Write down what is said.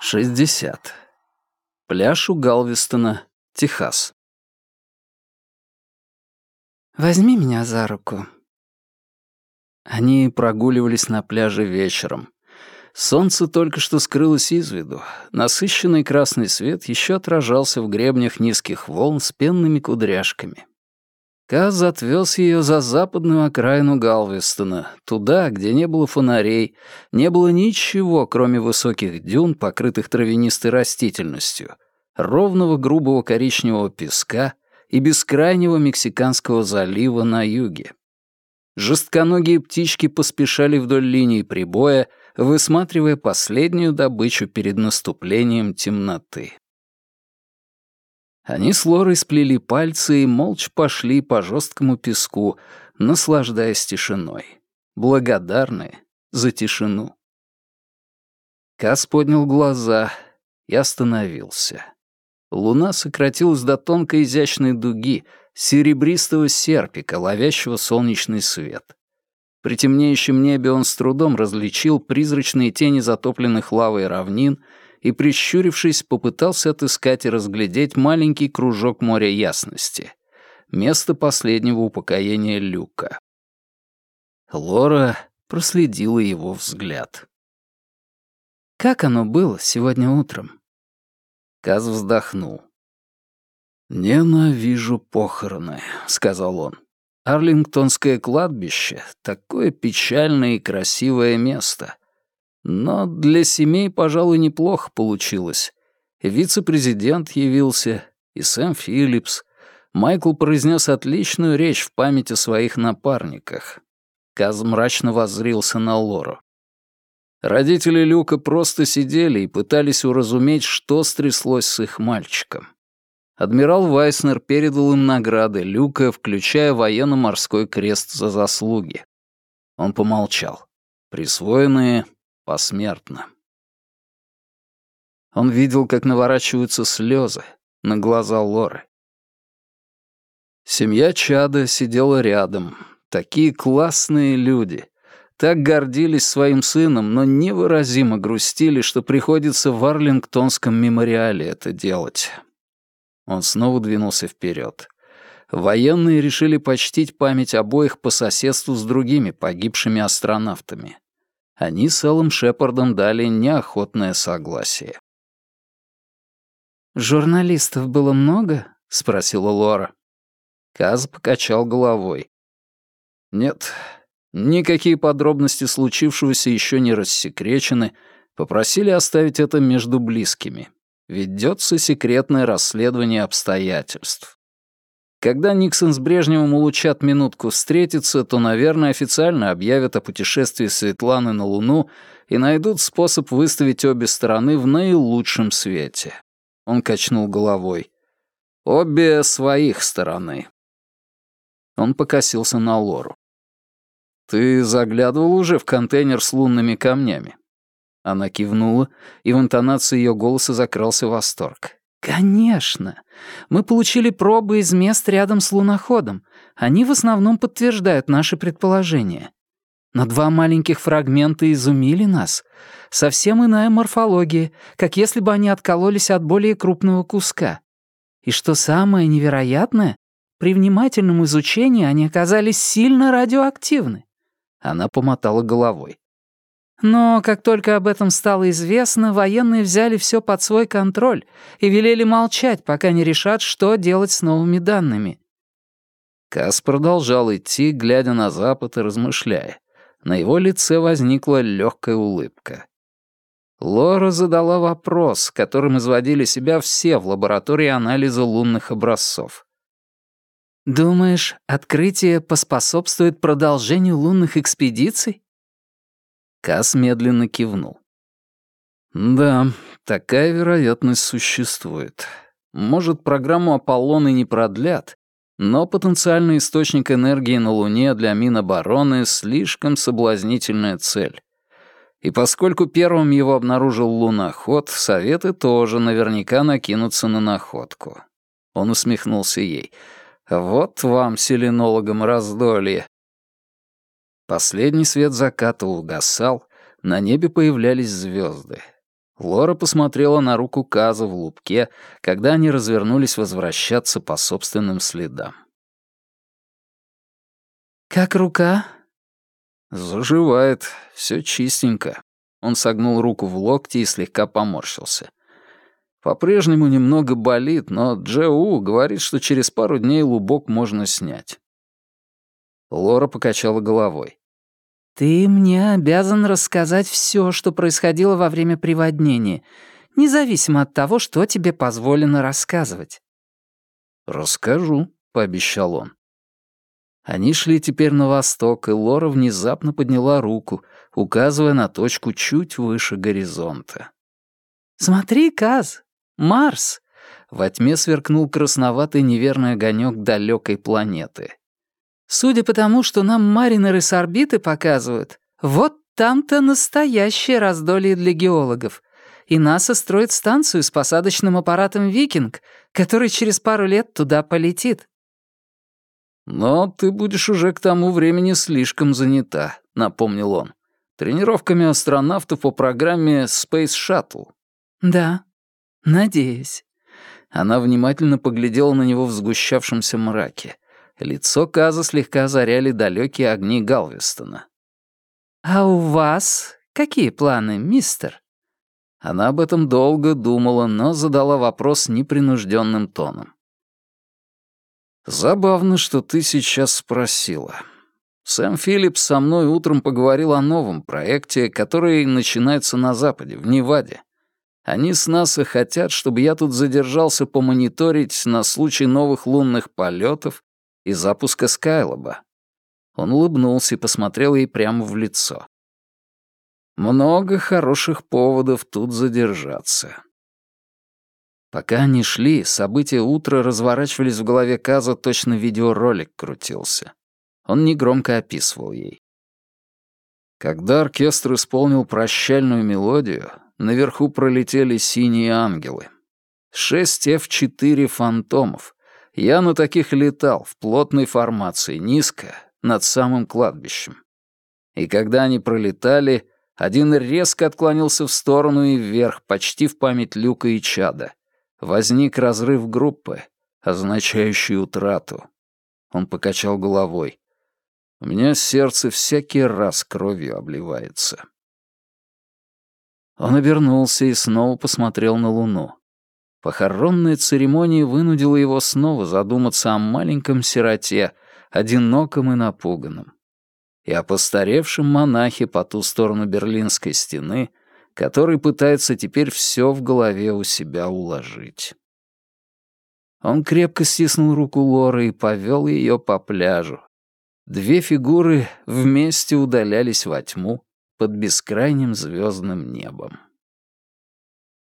Шестьдесят. Пляж у Галвестона, Техас. «Возьми меня за руку». Они прогуливались на пляже вечером. Солнце только что скрылось из виду. Насыщенный красный свет еще отражался в гребнях низких волн с пенными кудряшками. Каз отвез ее за западную окраину Галвестона, туда, где не было фонарей, не было ничего, кроме высоких дюн, покрытых травянистой растительностью, ровного грубого коричневого песка и бескрайнего Мексиканского залива на юге. Жестконогие птички поспешали вдоль линии прибоя, высматривая последнюю добычу перед наступлением темноты. Они с Лорой сплели пальцы и молча пошли по жесткому песку, наслаждаясь тишиной, благодарные за тишину. Кас поднял глаза и остановился. Луна сократилась до тонкой изящной дуги, серебристого серпика, ловящего солнечный свет. При темнеющем небе он с трудом различил призрачные тени затопленных лавой равнин и, прищурившись, попытался отыскать и разглядеть маленький кружок моря ясности. Место последнего упокоения люка. Лора проследила его взгляд. «Как оно было сегодня утром?» Каз вздохнул. «Ненавижу похороны», — сказал он. «Арлингтонское кладбище — такое печальное и красивое место. Но для семей, пожалуй, неплохо получилось. Вице-президент явился, и Сэм Филлипс. Майкл произнес отличную речь в память о своих напарниках. Каз мрачно воззрился на Лору. Родители Люка просто сидели и пытались уразуметь, что стряслось с их мальчиком. Адмирал Вайснер передал им награды Люка, включая военно-морской крест за заслуги. Он помолчал. Присвоенные посмертно. Он видел, как наворачиваются слезы на глаза Лоры. Семья Чада сидела рядом. Такие классные люди. Так гордились своим сыном, но невыразимо грустили, что приходится в Арлингтонском мемориале это делать. Он снова двинулся вперед. Военные решили почтить память обоих по соседству с другими погибшими астронавтами они с Эллом Шепардом дали неохотное согласие. «Журналистов было много?» — спросила Лора. Каз покачал головой. «Нет, никакие подробности случившегося еще не рассекречены, попросили оставить это между близкими. Ведется секретное расследование обстоятельств. Когда Никсон с Брежневым улучат минутку встретиться, то, наверное, официально объявят о путешествии Светланы на Луну и найдут способ выставить обе стороны в наилучшем свете. Он качнул головой. Обе своих стороны. Он покосился на Лору. «Ты заглядывал уже в контейнер с лунными камнями?» Она кивнула, и в интонации ее голоса закрался восторг. «Конечно. Мы получили пробы из мест рядом с луноходом. Они в основном подтверждают наши предположения. Но два маленьких фрагмента изумили нас. Совсем иная морфология, как если бы они откололись от более крупного куска. И что самое невероятное, при внимательном изучении они оказались сильно радиоактивны». Она помотала головой. Но как только об этом стало известно, военные взяли все под свой контроль и велели молчать, пока не решат, что делать с новыми данными. Кас продолжал идти, глядя на запад и размышляя. На его лице возникла легкая улыбка. Лора задала вопрос, которым изводили себя все в лаборатории анализа лунных образцов. «Думаешь, открытие поспособствует продолжению лунных экспедиций?» Кас медленно кивнул. «Да, такая вероятность существует. Может, программу Аполлон и не продлят, но потенциальный источник энергии на Луне для Минобороны — слишком соблазнительная цель. И поскольку первым его обнаружил луноход, Советы тоже наверняка накинутся на находку». Он усмехнулся ей. «Вот вам, селенологам, раздолье. Последний свет заката угасал, на небе появлялись звезды. Лора посмотрела на руку Каза в лупке, когда они развернулись возвращаться по собственным следам. «Как рука?» «Заживает, все чистенько». Он согнул руку в локте и слегка поморщился. По-прежнему немного болит, но Джеу говорит, что через пару дней лубок можно снять. Лора покачала головой. «Ты мне обязан рассказать все, что происходило во время приводнения, независимо от того, что тебе позволено рассказывать». «Расскажу», — пообещал он. Они шли теперь на восток, и Лора внезапно подняла руку, указывая на точку чуть выше горизонта. «Смотри, Каз, Марс!» Во тьме сверкнул красноватый неверный огонек далекой планеты. Судя по тому, что нам маринеры с орбиты показывают, вот там-то настоящее раздолье для геологов. И НАСА строит станцию с посадочным аппаратом «Викинг», который через пару лет туда полетит. «Но ты будешь уже к тому времени слишком занята», — напомнил он. «Тренировками астронавтов по программе Space Shuttle». «Да, надеюсь». Она внимательно поглядела на него в сгущавшемся мраке. Лицо Каза слегка озаряли далекие огни Галвестона. «А у вас какие планы, мистер?» Она об этом долго думала, но задала вопрос непринужденным тоном. «Забавно, что ты сейчас спросила. Сэм Филлипс со мной утром поговорил о новом проекте, который начинается на Западе, в Неваде. Они с НАСА хотят, чтобы я тут задержался помониторить на случай новых лунных полетов и запуска Скайлоба. Он улыбнулся и посмотрел ей прямо в лицо. Много хороших поводов тут задержаться. Пока они шли, события утра разворачивались в голове Каза, точно видеоролик крутился. Он негромко описывал ей. Когда оркестр исполнил прощальную мелодию, наверху пролетели синие ангелы. Шесть F-4 фантомов, я на таких летал, в плотной формации, низко, над самым кладбищем. И когда они пролетали, один резко отклонился в сторону и вверх, почти в память Люка и Чада. Возник разрыв группы, означающий утрату. Он покачал головой. У меня сердце всякий раз кровью обливается. Он обернулся и снова посмотрел на луну. Похоронная церемония вынудила его снова задуматься о маленьком сироте, одиноком и напуганном, и о постаревшем монахе по ту сторону Берлинской стены, который пытается теперь все в голове у себя уложить. Он крепко стиснул руку Лоры и повел ее по пляжу. Две фигуры вместе удалялись во тьму под бескрайним звездным небом.